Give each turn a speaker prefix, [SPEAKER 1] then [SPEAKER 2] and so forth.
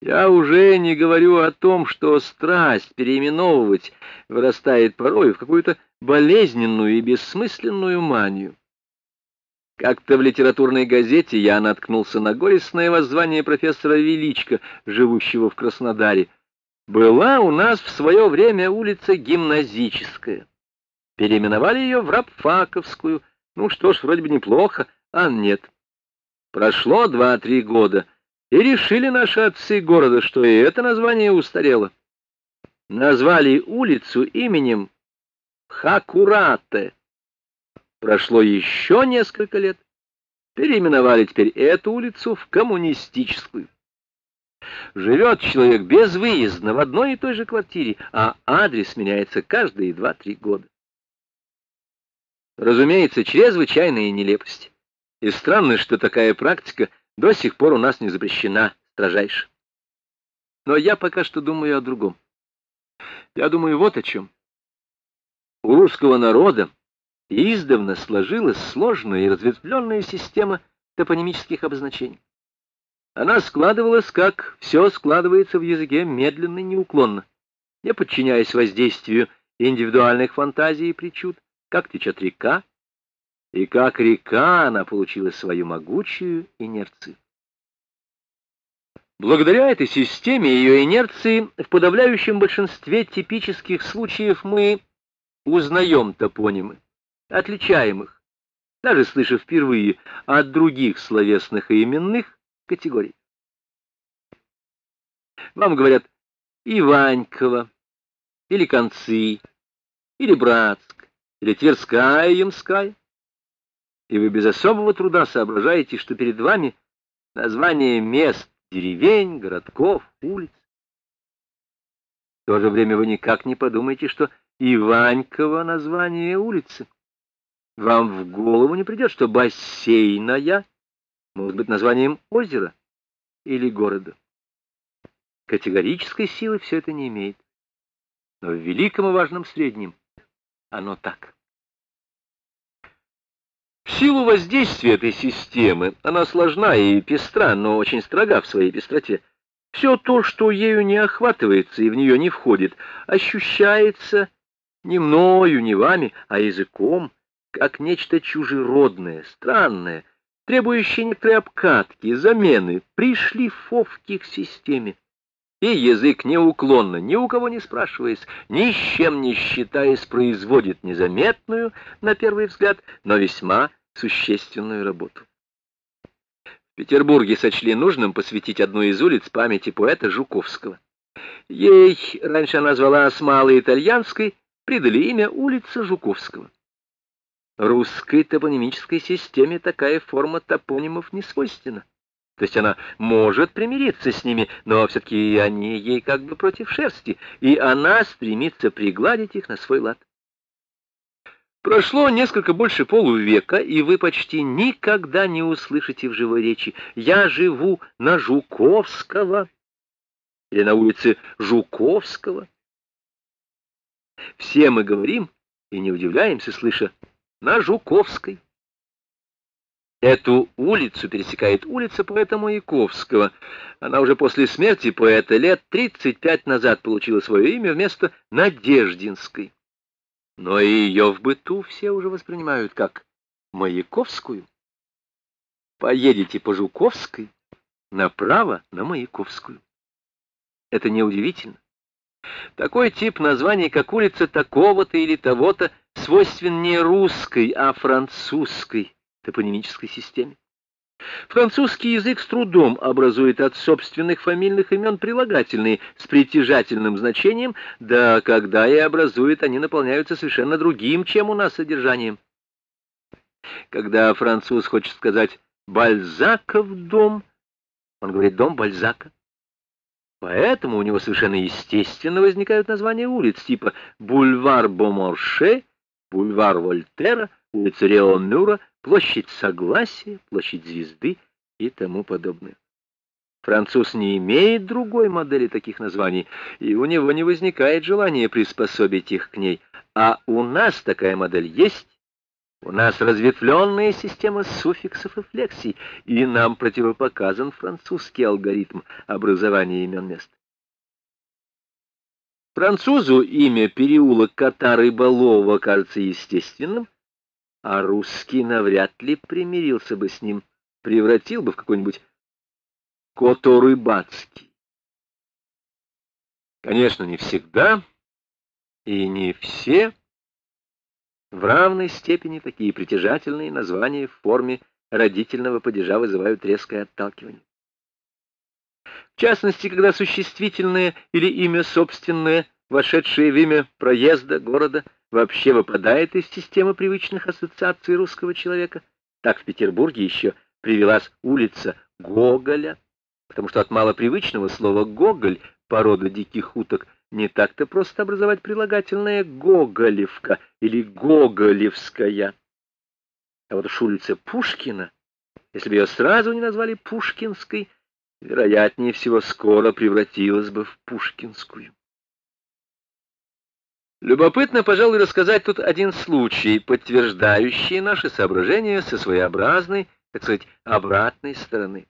[SPEAKER 1] Я уже не говорю о том, что страсть переименовывать вырастает порой в какую-то болезненную и бессмысленную манию. Как-то в литературной газете я наткнулся на горестное воззвание профессора Величко, живущего в Краснодаре. Была у нас в свое время улица Гимназическая. Переименовали ее в Рабфаковскую. Ну что ж, вроде бы неплохо, а нет. Прошло два-три года — и решили наши отцы города, что и это название устарело. Назвали улицу именем Хакурате. Прошло еще несколько лет. Переименовали теперь эту улицу в коммунистическую. Живет человек безвыездно в одной и той же квартире, а адрес меняется каждые два-три года. Разумеется, чрезвычайная нелепость. И странно, что такая практика до сих пор у нас не запрещена строжайше. Но я пока что думаю о другом. Я думаю вот о чем. У русского народа издавна сложилась сложная и разветвленная система топонимических обозначений. Она складывалась, как все складывается в языке, медленно и неуклонно, не подчиняясь воздействию индивидуальных фантазий и причуд, как течет река, и как река она получила свою могучую инерцию. Благодаря этой системе ее инерции в подавляющем большинстве типических случаев мы узнаем топонимы, отличаем их, даже слыша впервые от других словесных и именных категорий. Вам говорят Иванькова, или Концы, или Братск, или Тверская, Ямская и вы без особого труда соображаете, что перед вами название мест, деревень, городков, улиц. В то же время вы никак не подумаете, что Иванькова название улицы. Вам в голову не придет, что бассейная может быть названием озера или города. Категорической силы все это не имеет. Но в великом и важном среднем оно так. В силу воздействия этой системы, она сложна и пестра, но очень строга в своей пестроте, все то, что ею не охватывается и в нее не входит, ощущается не мною, не вами, а языком, как нечто чужеродное, странное, требующее некоторой обкатки, замены, пришлифовки к системе. И язык неуклонно, ни у кого не спрашиваясь, ни с чем не считаясь, производит незаметную, на первый взгляд, но весьма существенную работу. В Петербурге сочли нужным посвятить одну из улиц памяти поэта Жуковского. Ей, раньше она звалась Малой Итальянской, придали имя улица Жуковского. Русской топонимической системе такая форма топонимов не свойственна. То есть она может примириться с ними, но все-таки они ей как бы против шерсти, и она стремится пригладить их на свой лад. Прошло несколько больше полувека, и вы почти никогда не услышите в живой речи «Я живу на Жуковского» или на улице Жуковского. Все мы говорим и не удивляемся, слыша «на Жуковской». Эту улицу пересекает улица поэта Маяковского. Она уже после смерти поэта лет 35 назад получила свое имя вместо Надеждинской но и ее в быту все уже воспринимают как Маяковскую. Поедете по Жуковской, направо на Маяковскую. Это неудивительно. Такой тип названий, как улица такого-то или того-то, свойствен не русской, а французской топонимической системе. Французский язык с трудом образует от собственных фамильных имен прилагательные с притяжательным значением, да когда и образует, они наполняются совершенно другим, чем у нас содержанием. Когда француз хочет сказать «Бальзаков дом», он говорит «дом Бальзака». Поэтому у него совершенно естественно возникают названия улиц, типа бульвар Боморше, бульвар Вольтера, улица Реомюра, площадь Согласия, площадь Звезды и тому подобное. Француз не имеет другой модели таких названий, и у него не возникает желания приспособить их к ней. А у нас такая модель есть, У нас разветвленная система суффиксов и флексий, и нам противопоказан французский алгоритм образования имен мест. Французу имя переулок Кота-Рыболова кажется естественным, а русский навряд ли примирился бы с ним, превратил бы в какой-нибудь Которыбацкий. Конечно, не всегда и не все в равной степени такие притяжательные названия в форме родительного падежа вызывают резкое отталкивание. В частности, когда существительное или имя собственное, вошедшее в имя проезда, города, вообще выпадает из системы привычных ассоциаций русского человека, так в Петербурге еще привелась улица Гоголя, потому что от малопривычного слова «гоголь» порода диких уток не так-то просто образовать прилагательное «гоголевка» или «гоголевская». А вот уж улица Пушкина, если бы ее сразу не назвали Пушкинской, вероятнее всего, скоро превратилась бы в Пушкинскую. Любопытно, пожалуй, рассказать тут один случай, подтверждающий наши соображения со своеобразной, так сказать, обратной стороны.